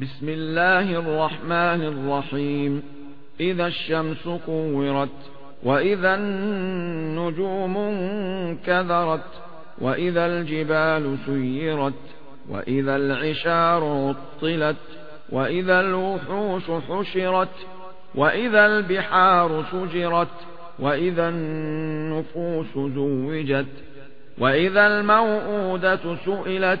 بسم الله الرحمن الرحيم. إذا الشمس كورت وإذا النجوم انكذرت وإذا الجبال سيرت وإذا العشار عطلت وإذا الوحوش حشرت وإذا البحار سجرت وإذا النفوس زوجت وإذا الموءودة سئلت